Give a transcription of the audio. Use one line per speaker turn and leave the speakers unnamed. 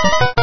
Thank you.